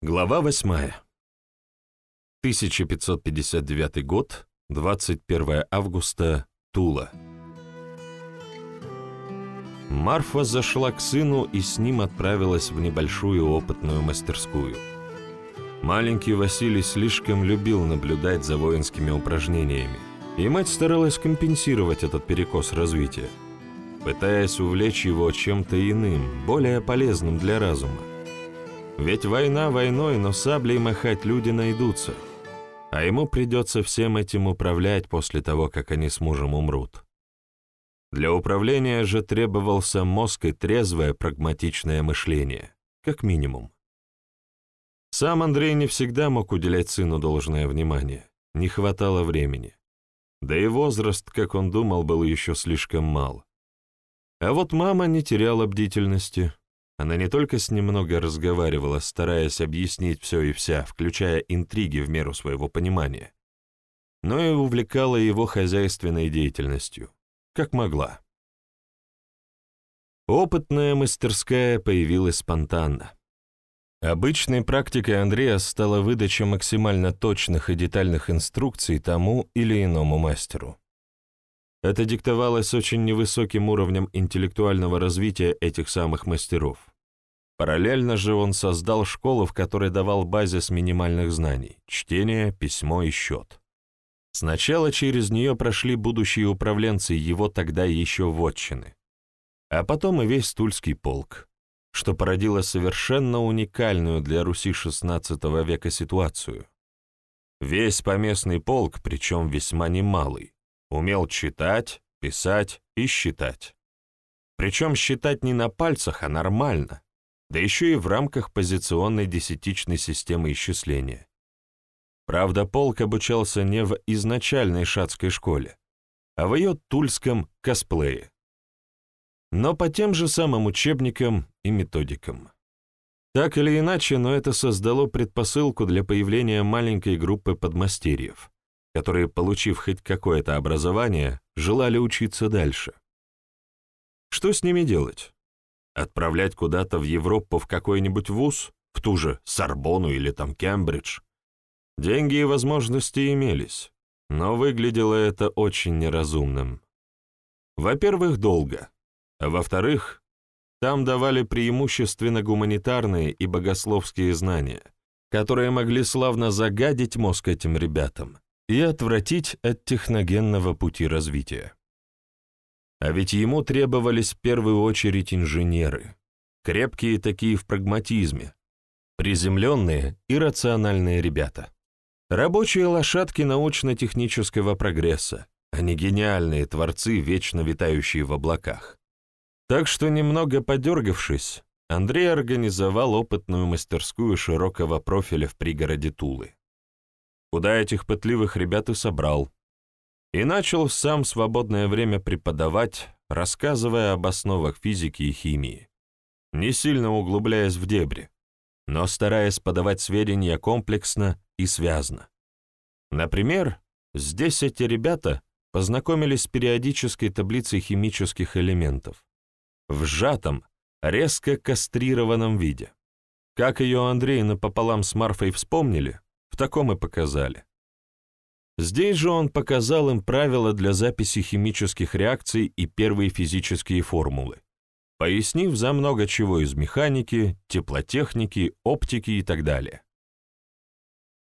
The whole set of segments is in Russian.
Глава 8. 1559 год, 21 августа, Тула. Марфа зашла к сыну и с ним отправилась в небольшую опытную мастерскую. Маленький Василий слишком любил наблюдать за воинскими упражнениями, и мать старалась компенсировать этот перекос развития, пытаясь увлечь его чем-то иным, более полезным для разума. Ведь война войной, но саблей махать люди найдутся, а ему придется всем этим управлять после того, как они с мужем умрут. Для управления же требовался мозг и трезвое прагматичное мышление, как минимум. Сам Андрей не всегда мог уделять сыну должное внимание, не хватало времени. Да и возраст, как он думал, был еще слишком мал. А вот мама не теряла бдительности, она не только с ним много разговаривала, стараясь объяснить все и вся, включая интриги в меру своего понимания, но и увлекала его хозяйственной деятельностью, как могла. Опытная мастерская появилась спонтанно. Обычной практикой Андрея стала выдача максимально точных и детальных инструкций тому или иному мастеру. Это диктовалось очень невысоким уровнем интеллектуального развития этих самых мастеров. Параллельно же он создал школу, в которой давал базис минимальных знаний — чтение, письмо и счет. Сначала через нее прошли будущие управленцы его тогда еще вотчины, а потом и весь Тульский полк, что породило совершенно уникальную для Руси XVI века ситуацию. Весь поместный полк, причем весьма немалый, умел читать, писать и считать. Причем считать не на пальцах, а нормально — да еще и в рамках позиционной десятичной системы исчисления. Правда, полк обучался не в изначальной шатской школе, а в ее тульском косплее. Но по тем же самым учебникам и методикам. Так или иначе, но это создало предпосылку для появления маленькой группы подмастерьев, которые, получив хоть какое-то образование, желали учиться дальше. Что с ними делать? Отправлять куда-то в Европу в какой-нибудь вуз, в ту же Сорбону или там Кембридж. Деньги и возможности имелись, но выглядело это очень неразумным. Во-первых, долго, а во-вторых, там давали преимущественно гуманитарные и богословские знания, которые могли славно загадить мозг этим ребятам и отвратить от техногенного пути развития. А ведь ему требовались в первую очередь инженеры, крепкие такие в прагматизме, приземленные и рациональные ребята. Рабочие лошадки научно-технического прогресса, а не гениальные творцы, вечно витающие в облаках. Так что, немного подергавшись, Андрей организовал опытную мастерскую широкого профиля в пригороде Тулы. Куда этих пытливых ребят и собрал, и начал сам свободное время преподавать, рассказывая об основах физики и химии, не сильно углубляясь в дебри, но стараясь подавать сведения комплексно и связно. Например, здесь эти ребята познакомились с периодической таблицей химических элементов в сжатом, резко кастрированном виде. Как ее Андрей напополам с Марфой вспомнили, в таком и показали. Здесь же он показал им правила для записи химических реакций и первые физические формулы, пояснив за много чего из механики, теплотехники, оптики и так далее.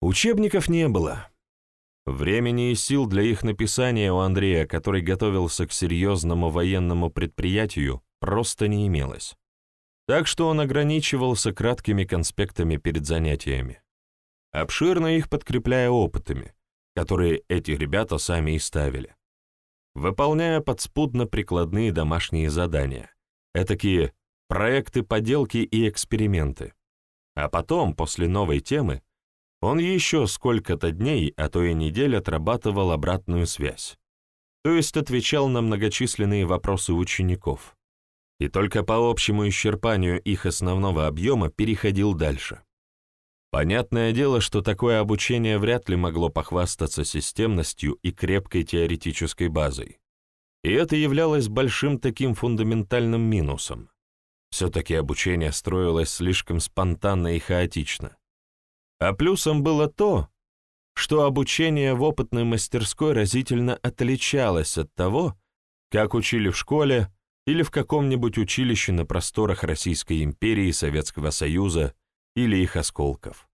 Учебников не было. Времени и сил для их написания у Андрея, который готовился к серьезному военному предприятию, просто не имелось. Так что он ограничивался краткими конспектами перед занятиями, обширно их подкрепляя опытами, которые эти ребята сами и ставили, выполняя подспудно-прикладные домашние задания, этакие проекты поделки и эксперименты. А потом, после новой темы, он еще сколько-то дней, а то и недель отрабатывал обратную связь, то есть отвечал на многочисленные вопросы учеников, и только по общему исчерпанию их основного объема переходил дальше. Понятное дело, что такое обучение вряд ли могло похвастаться системностью и крепкой теоретической базой. И это являлось большим таким фундаментальным минусом. Все-таки обучение строилось слишком спонтанно и хаотично, А плюсом было то, что обучение в опытной мастерской разительно отличалось от того, как учили в школе или в каком-нибудь училище на просторах Российской империи, Советского Союза или их осколков.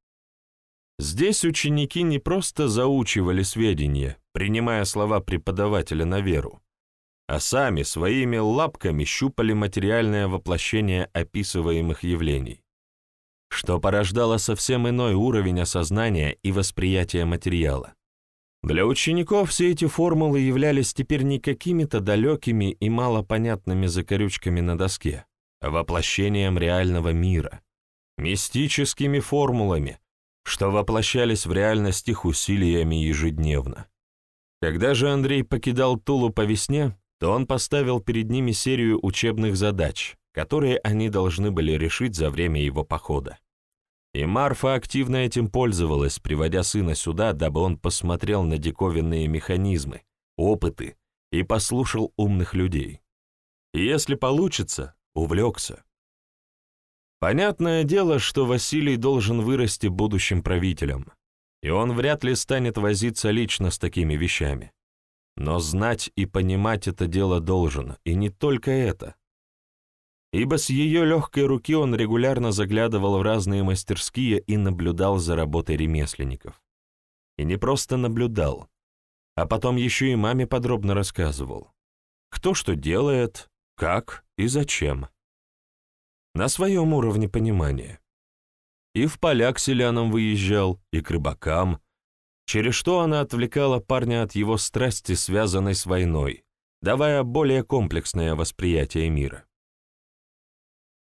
Здесь ученики не просто заучивали сведения, принимая слова преподавателя на веру, а сами своими лапками щупали материальное воплощение описываемых явлений, что порождало совсем иной уровень осознания и восприятия материала. Для учеников все эти формулы являлись теперь не какими-то далекими и малопонятными закорючками на доске, а воплощением реального мира, мистическими формулами, что воплощались в реальность их усилиями ежедневно. Когда же Андрей покидал Тулу по весне, то он поставил перед ними серию учебных задач, которые они должны были решить за время его похода. И Марфа активно этим пользовалась, приводя сына сюда, дабы он посмотрел на диковинные механизмы, опыты и послушал умных людей. И если получится, увлекся. Понятное дело, что Василий должен вырасти будущим правителем, и он вряд ли станет возиться лично с такими вещами. Но знать и понимать это дело должен, и не только это ибо с ее легкой руки он регулярно заглядывал в разные мастерские и наблюдал за работой ремесленников. И не просто наблюдал, а потом еще и маме подробно рассказывал, кто что делает, как и зачем. На своем уровне понимания. И в поля к селянам выезжал, и к рыбакам, через что она отвлекала парня от его страсти, связанной с войной, давая более комплексное восприятие мира.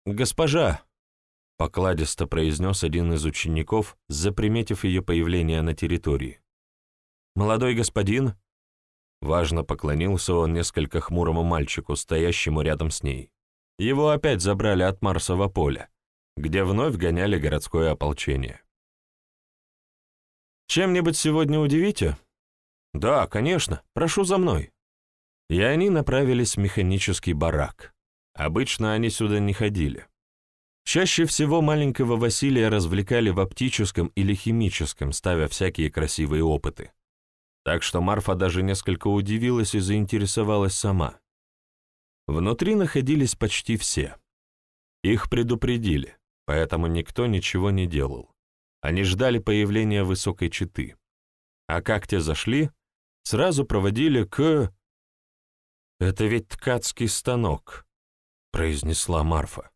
«Госпожа!» — покладисто произнес один из учеников, заприметив ее появление на территории. «Молодой господин?» Важно поклонился он несколько хмурому мальчику, стоящему рядом с ней. Его опять забрали от Марсового поля, где вновь гоняли городское ополчение. «Чем-нибудь сегодня удивите?» «Да, конечно, прошу за мной». И они направились в механический барак. Обычно они сюда не ходили. Чаще всего маленького Василия развлекали в оптическом или химическом, ставя всякие красивые опыты. Так что Марфа даже несколько удивилась и заинтересовалась сама. Внутри находились почти все. Их предупредили, поэтому никто ничего не делал. Они ждали появления высокой четы. А как те зашли, сразу проводили к... Это ведь ткацкий станок произнесла Марфа.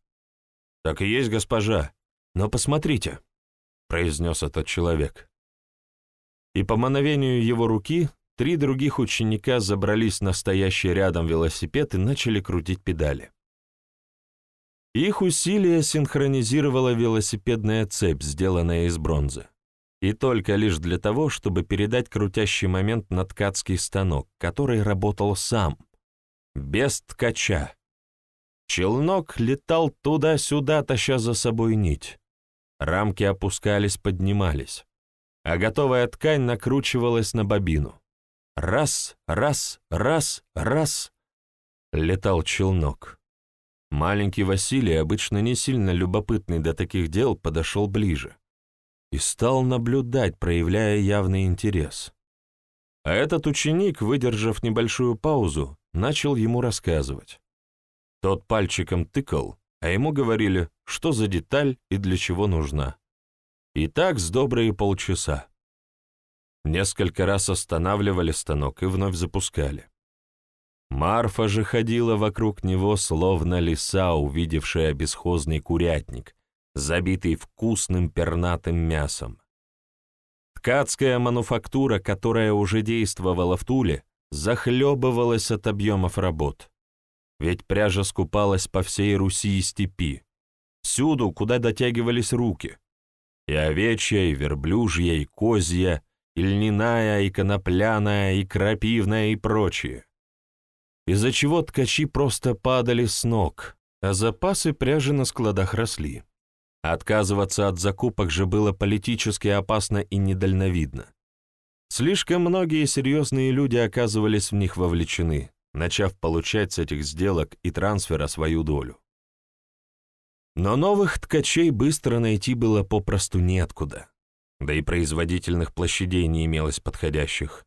«Так и есть, госпожа. Но посмотрите», — произнес этот человек. И по мановению его руки три других ученика забрались на стоящий рядом велосипед и начали крутить педали. Их усилия синхронизировала велосипедная цепь, сделанная из бронзы. И только лишь для того, чтобы передать крутящий момент на ткацкий станок, который работал сам, без ткача. Челнок летал туда-сюда, таща за собой нить. Рамки опускались, поднимались, а готовая ткань накручивалась на бобину. Раз, раз, раз, раз — летал челнок. Маленький Василий, обычно не сильно любопытный до таких дел, подошел ближе и стал наблюдать, проявляя явный интерес. А этот ученик, выдержав небольшую паузу, начал ему рассказывать. Тот пальчиком тыкал, а ему говорили, что за деталь и для чего нужна. И так с добрые полчаса. Несколько раз останавливали станок и вновь запускали. Марфа же ходила вокруг него, словно лиса, увидевшая бесхозный курятник, забитый вкусным пернатым мясом. Ткацкая мануфактура, которая уже действовала в Туле, захлебывалась от объемов работ ведь пряжа скупалась по всей Руси и степи, всюду, куда дотягивались руки. И овечья, и верблюжья, и козья, и льняная, и конопляная, и крапивная, и прочие. Из-за чего ткачи просто падали с ног, а запасы пряжи на складах росли. Отказываться от закупок же было политически опасно и недальновидно. Слишком многие серьезные люди оказывались в них вовлечены, начав получать с этих сделок и трансфера свою долю. Но новых ткачей быстро найти было попросту неоткуда. Да и производительных площадей не имелось подходящих.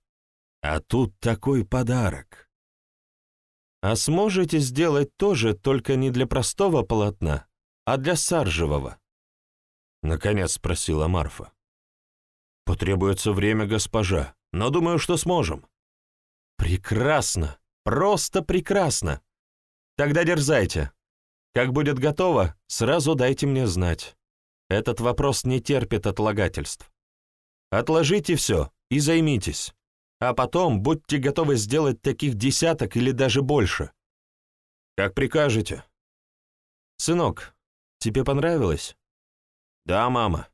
А тут такой подарок. А сможете сделать тоже, только не для простого полотна, а для саржевого? Наконец спросила Марфа. Потребуется время, госпожа, но думаю, что сможем. Прекрасно, просто прекрасно. Тогда дерзайте. Как будет готово, сразу дайте мне знать. Этот вопрос не терпит отлагательств. Отложите все и займитесь. А потом будьте готовы сделать таких десяток или даже больше. Как прикажете. Сынок, тебе понравилось? Да, мама,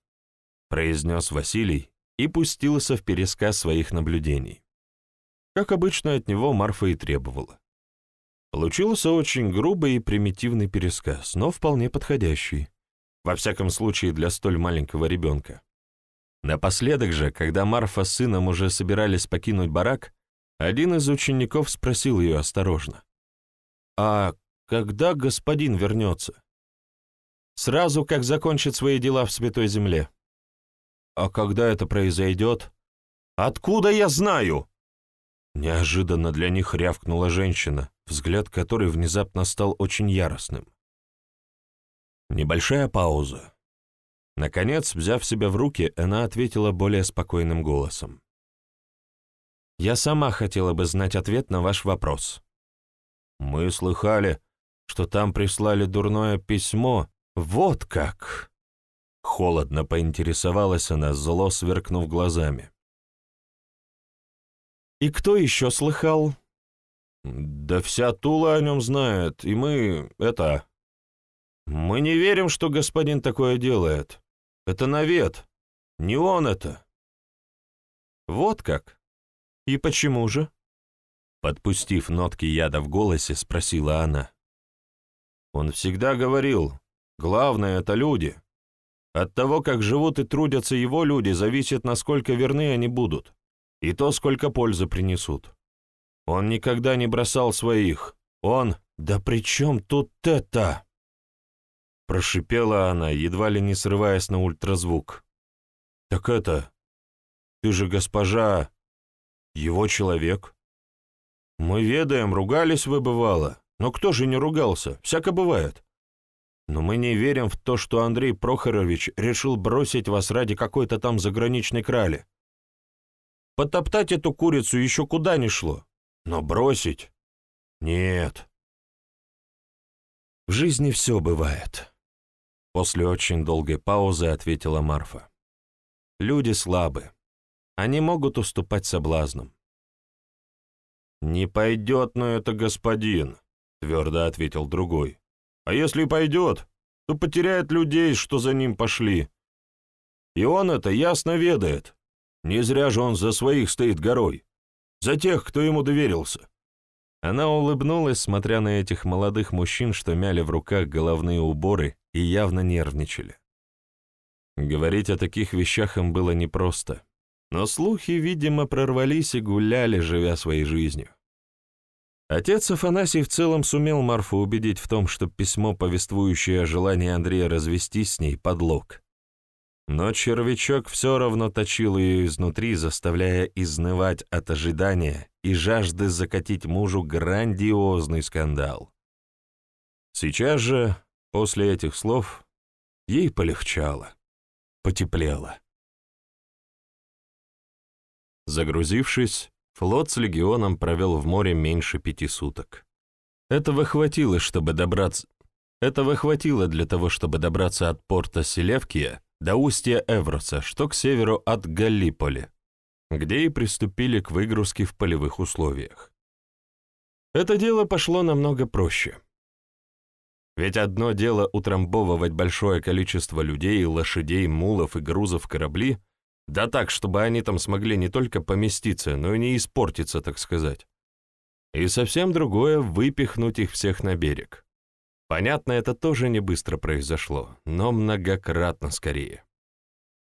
произнес Василий и пустился в пересказ своих наблюдений. Как обычно от него Марфа и требовала. Получился очень грубый и примитивный пересказ, но вполне подходящий. Во всяком случае, для столь маленького ребенка. Напоследок же, когда Марфа с сыном уже собирались покинуть барак, один из учеников спросил ее осторожно. «А когда господин вернется?» «Сразу, как закончит свои дела в Святой Земле». «А когда это произойдет?» «Откуда я знаю?» Неожиданно для них рявкнула женщина, взгляд которой внезапно стал очень яростным. Небольшая пауза. Наконец, взяв себя в руки, она ответила более спокойным голосом. «Я сама хотела бы знать ответ на ваш вопрос. Мы слыхали, что там прислали дурное письмо. Вот как!» Холодно поинтересовалась она, зло сверкнув глазами. «И кто еще слыхал?» «Да вся Тула о нем знает, и мы... это...» «Мы не верим, что господин такое делает. Это навет. Не он это». «Вот как? И почему же?» Подпустив нотки яда в голосе, спросила она. Он всегда говорил, главное — это люди. От того, как живут и трудятся его люди, зависит, насколько верны они будут, и то, сколько пользы принесут. Он никогда не бросал своих. Он... Да при чем тут это? Прошипела она, едва ли не срываясь на ультразвук. «Так это... Ты же госпожа... Его человек?» «Мы ведаем, ругались вы, бывало. Но кто же не ругался? Всяко бывает. Но мы не верим в то, что Андрей Прохорович решил бросить вас ради какой-то там заграничной крали. Потоптать эту курицу еще куда ни шло. Но бросить? Нет. В жизни все бывает. После очень долгой паузы ответила Марфа. Люди слабы. Они могут уступать соблазнам. «Не пойдет на это господин», — твердо ответил другой. «А если пойдет, то потеряет людей, что за ним пошли. И он это ясно ведает. Не зря же он за своих стоит горой. За тех, кто ему доверился. Она улыбнулась, смотря на этих молодых мужчин, что мяли в руках головные уборы и явно нервничали. Говорить о таких вещах им было непросто, но слухи, видимо, прорвались и гуляли, живя своей жизнью. Отец Афанасий в целом сумел Марфу убедить в том, что письмо, повествующее о желании Андрея развестись с ней, подлог. Но червячок все равно точил ее изнутри, заставляя изнывать от ожидания и жажды закатить мужу грандиозный скандал. Сейчас же, после этих слов, ей полегчало, потеплело. Загрузившись, флот с легионом провел в море меньше пяти суток. Этого хватило, чтобы добраться... Этого хватило для того, чтобы добраться от порта Селевкия до устья Эвроса, что к северу от Галлиполи, где и приступили к выгрузке в полевых условиях. Это дело пошло намного проще. Ведь одно дело утрамбовывать большое количество людей, лошадей, мулов и грузов корабли, да так, чтобы они там смогли не только поместиться, но и не испортиться, так сказать. И совсем другое — выпихнуть их всех на берег. Понятно, это тоже не быстро произошло, но многократно скорее.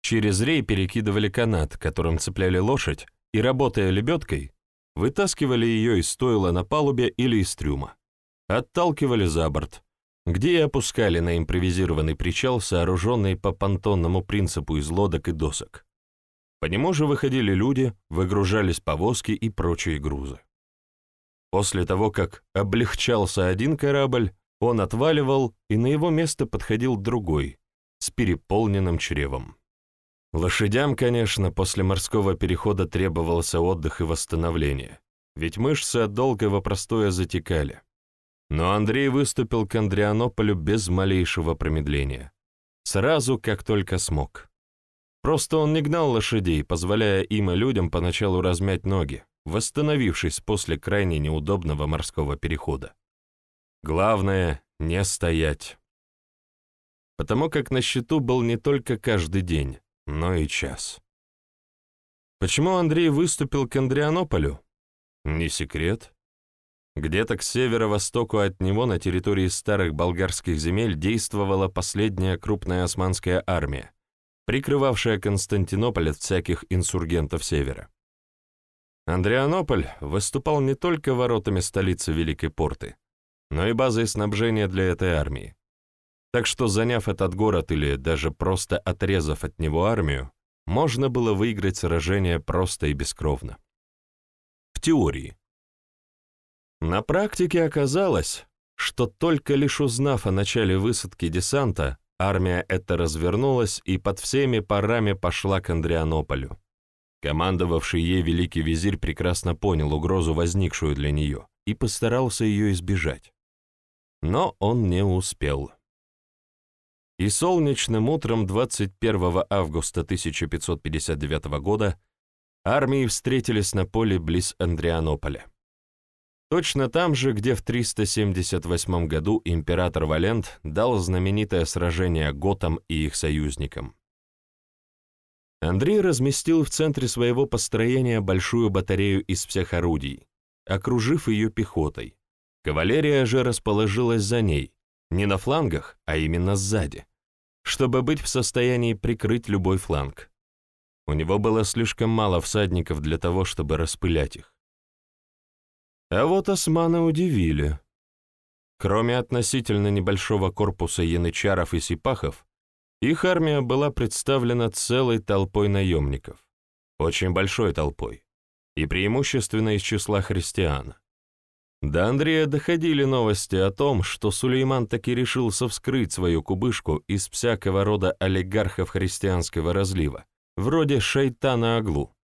Через рей перекидывали канат, которым цепляли лошадь, и, работая лебедкой, вытаскивали ее из стойла на палубе или из трюма. Отталкивали за борт, где и опускали на импровизированный причал, сооруженный по понтонному принципу из лодок и досок. По нему же выходили люди, выгружались повозки и прочие грузы. После того, как облегчался один корабль, он отваливал, и на его место подходил другой, с переполненным чревом. Лошадям, конечно, после морского перехода требовался отдых и восстановление, ведь мышцы от долгого простоя затекали. Но Андрей выступил к Андрианополю без малейшего промедления. Сразу, как только смог. Просто он не гнал лошадей, позволяя им и людям поначалу размять ноги, восстановившись после крайне неудобного морского перехода. Главное — не стоять. Потому как на счету был не только каждый день, но и час. Почему Андрей выступил к Андрианополю? Не секрет. Где-то к северо-востоку от него на территории старых болгарских земель действовала последняя крупная османская армия, прикрывавшая Константинополь от всяких инсургентов севера. Андрианополь выступал не только воротами столицы Великой Порты, но и базой снабжения для этой армии. Так что, заняв этот город или даже просто отрезав от него армию, можно было выиграть сражение просто и бескровно. В теории. На практике оказалось, что только лишь узнав о начале высадки десанта, Армия эта развернулась и под всеми парами пошла к Андрианополю. Командовавший ей великий визирь прекрасно понял угрозу, возникшую для нее, и постарался ее избежать. Но он не успел. И солнечным утром 21 августа 1559 года армии встретились на поле близ Андрианополя. Точно там же, где в 378 году император Валент дал знаменитое сражение готам и их союзникам. Андрей разместил в центре своего построения большую батарею из всех орудий, окружив ее пехотой. Кавалерия же расположилась за ней, не на флангах, а именно сзади, чтобы быть в состоянии прикрыть любой фланг. У него было слишком мало всадников для того, чтобы распылять их. А вот османы удивили. Кроме относительно небольшого корпуса янычаров и сипахов, их армия была представлена целой толпой наемников, очень большой толпой, и преимущественно из числа христиан. До Андрея доходили новости о том, что Сулейман таки решился вскрыть свою кубышку из всякого рода олигархов христианского разлива, вроде шайтана Аглу.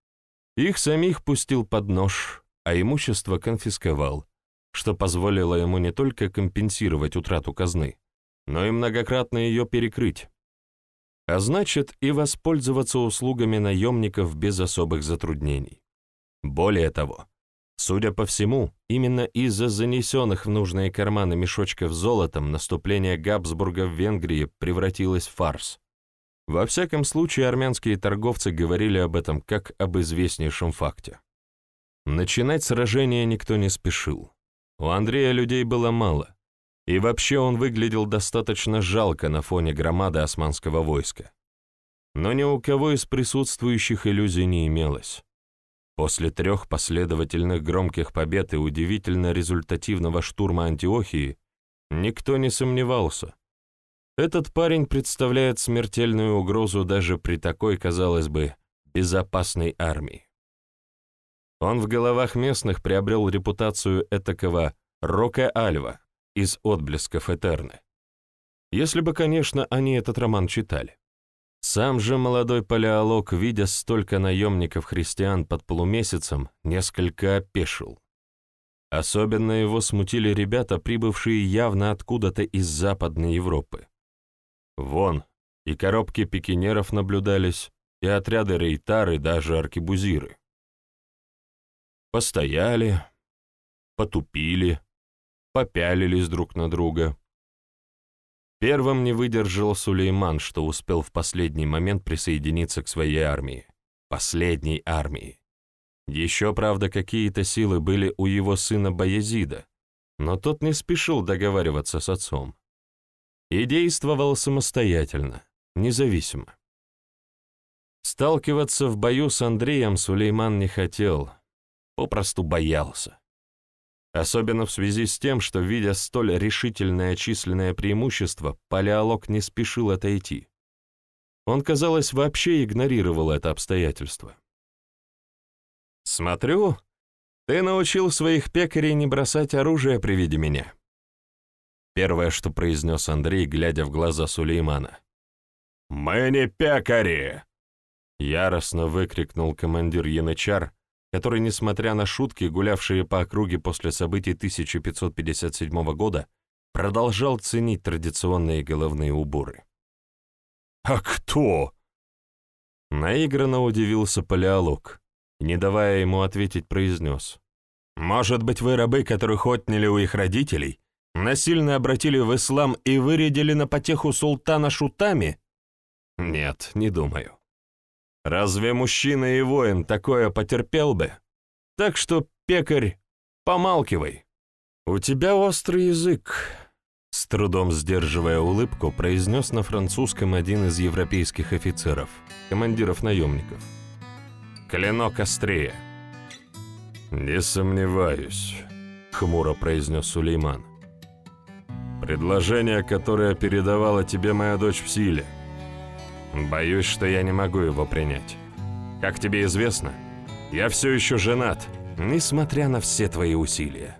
Их самих пустил под нож, а имущество конфисковал, что позволило ему не только компенсировать утрату казны, но и многократно ее перекрыть. А значит, и воспользоваться услугами наемников без особых затруднений. Более того, судя по всему, именно из-за занесенных в нужные карманы мешочков золотом наступление Габсбурга в Венгрии превратилось в фарс. Во всяком случае, армянские торговцы говорили об этом как об известнейшем факте. Начинать сражение никто не спешил. У Андрея людей было мало, и вообще он выглядел достаточно жалко на фоне громады османского войска. Но ни у кого из присутствующих иллюзий не имелось. После трех последовательных громких побед и удивительно результативного штурма Антиохии никто не сомневался. Этот парень представляет смертельную угрозу даже при такой, казалось бы, безопасной армии. Он в головах местных приобрел репутацию этакого Рока Альва из «Отблесков Этерны». Если бы, конечно, они этот роман читали. Сам же молодой палеолог, видя столько наемников-христиан под полумесяцем, несколько опешил. Особенно его смутили ребята, прибывшие явно откуда-то из Западной Европы. Вон, и коробки пикинеров наблюдались, и отряды рейтары, даже аркебузиры. Постояли, потупили, попялились друг на друга. Первым не выдержал Сулейман, что успел в последний момент присоединиться к своей армии. Последней армии. Еще, правда, какие-то силы были у его сына Баязида, но тот не спешил договариваться с отцом. И действовал самостоятельно, независимо. Сталкиваться в бою с Андреем Сулейман не хотел, попросту боялся. Особенно в связи с тем, что, видя столь решительное численное преимущество, палеолог не спешил отойти. Он, казалось, вообще игнорировал это обстоятельство. «Смотрю, ты научил своих пекарей не бросать оружие при виде меня». Первое, что произнес Андрей, глядя в глаза Сулеймана. «Мы не пекари!» Яростно выкрикнул командир янычар, который, несмотря на шутки, гулявшие по округе после событий 1557 года, продолжал ценить традиционные головные уборы. «А кто?» Наигранно удивился Палеолог, не давая ему ответить, произнес. «Может быть, вы рабы, которых отняли у их родителей, насильно обратили в ислам и вырядили на потеху султана шутами?» «Нет, не думаю. Разве мужчина и воин такое потерпел бы? Так что, пекарь, помалкивай. У тебя острый язык, с трудом сдерживая улыбку, произнес на французском один из европейских офицеров, командиров наемников. «Клинок острее». «Не сомневаюсь», — хмуро произнес Сулейман. «Предложение, которое передавала тебе моя дочь в силе. Боюсь, что я не могу его принять. Как тебе известно, я все еще женат, несмотря на все твои усилия».